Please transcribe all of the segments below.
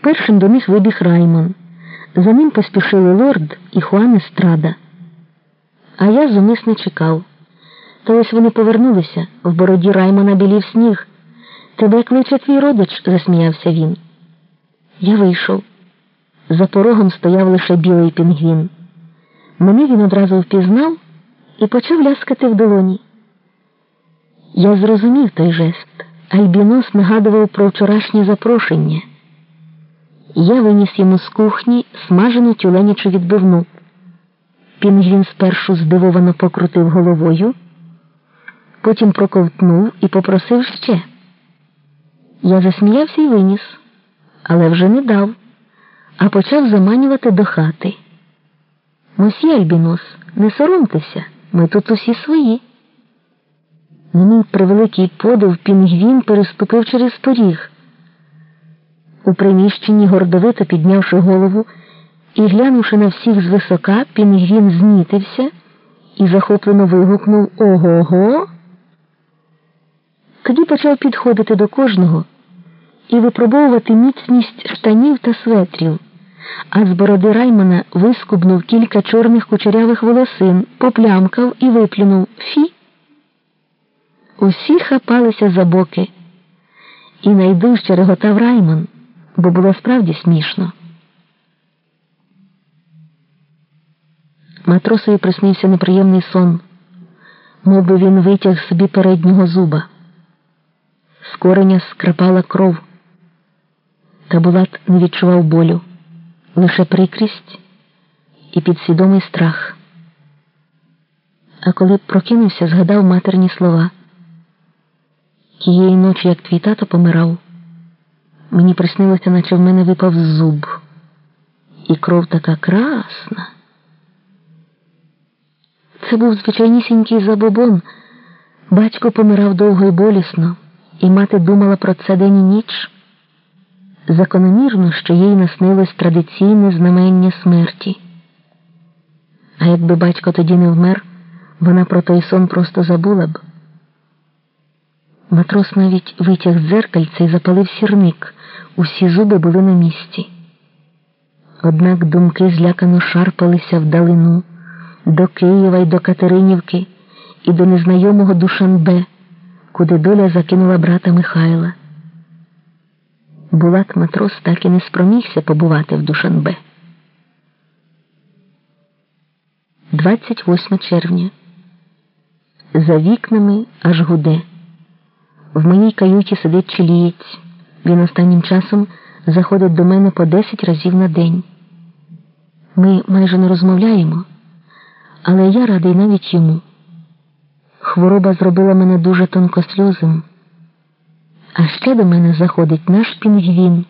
Першим до них вибіг Раймон. За ним поспішили лорд і Хуан Естрада. А я зумисне чекав. Та ось вони повернулися, в бороді Раймона білів сніг. Тебе кличе твій родич, засміявся він. Я вийшов. За порогом стояв лише білий пінгвін. Мене він одразу впізнав і почав ляскати в долоні. Я зрозумів той жест. Альбінос нагадував про вчорашнє запрошення. Я виніс йому з кухні смажену тюленячу відбивну. Пінгвін спершу здивовано покрутив головою, потім проковтнув і попросив ще. Я засміявся і виніс, але вже не дав, а почав заманювати до хати. Мосі Альбінос, не соромтеся, ми тут усі свої. На мій превеликий подив пінгвін переступив через поріг. У приміщенні, гордовито піднявши голову і глянувши на всіх звисока, пінгвін знітився і захоплено вигукнув Ого го. Тоді почав підходити до кожного і випробовувати міцність штанів та светрів, а з бороди Раймона вискубнув кілька чорних кучерявих волосин, поплямкав і виплюнув Фі. Усі хапалися за боки, і найдужче реготав Раймон, бо було справді смішно. Матросові приснився неприємний сон, мов би він витяг собі переднього зуба. З кореня скрапала кров, та Булат не відчував болю, лише прикрість і підсвідомий страх. А коли прокинувся, згадав матерні слова. Тієї ночі, як твій тато помирав, мені приснилося, наче в мене випав зуб, і кров така красна. Це був звичайнісінький забобон. Батько помирав довго і болісно, і мати думала про це день і ніч. Закономірно, що їй наснилось традиційне знамення смерті. А якби батько тоді не вмер, вона про той сон просто забула б. Матрос навіть витяг дзеркальце і запалив сірник. Усі зуби були на місці. Однак думки злякано шарпалися вдалину до Києва й до Катеринівки і до незнайомого Душанбе, куди доля закинула брата Михайла. Булат матрос так і не спромігся побувати в Душанбе. 28 червня. За вікнами аж гуде. В моїй каюті сидить чилієць. Він останнім часом заходить до мене по 10 разів на день. Ми майже не розмовляємо, але я радий навіть йому. Хвороба зробила мене дуже тонкосльозим. А ще до мене заходить наш пінгвін.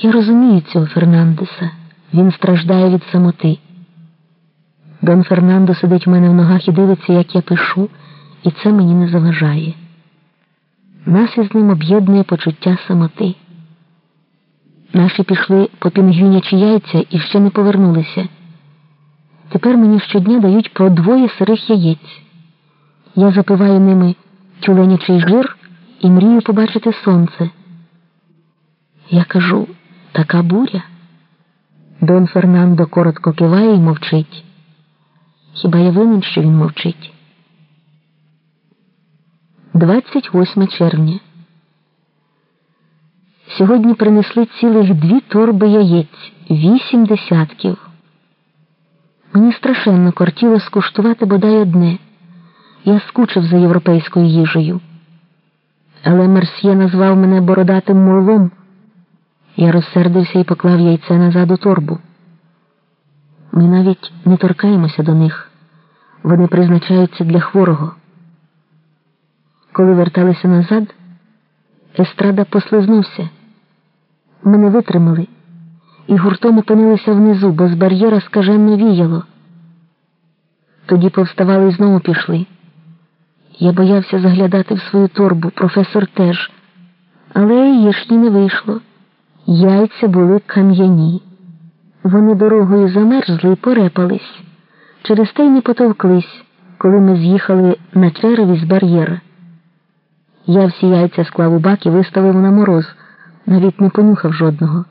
Я розумію цього Фернандеса. Він страждає від самоти. Дон Фернандо сидить в мене в ногах і дивиться, як я пишу, і це мені не заважає. Нас із ним об'єднує почуття самоти. Наші пішли по пінгвінячі яйця і ще не повернулися. Тепер мені щодня дають по двоє сирих яєць. Я запиваю ними тюленячий жир і мрію побачити сонце. Я кажу така буря. Дон Фернандо коротко киває і мовчить. Хіба я винен, що він мовчить? 28 червня. Сьогодні принесли цілих дві торби яєць, вісім десятків. Мені страшенно кортіло скуштувати бодай одне. Я скучив за європейською їжею. Але Мерсьє назвав мене бородатим мурлом. Я розсердився і поклав яйце назад у торбу. Ми навіть не торкаємося до них. Вони призначаються для хворого. Коли верталися назад, естрада послизнувся. Ми не витримали і гуртом опинилися внизу, бо з бар'єра скаженно віяло. Тоді повставали і знову пішли. Я боявся заглядати в свою торбу, професор теж, але їшні не вийшло. Яйця були кам'яні. Вони дорогою замерзли і порепались. Через те й не потовклись, коли ми з'їхали на череві з бар'єра. Я всі яйця склав у бак і виставив на мороз, навіть не понюхав жодного.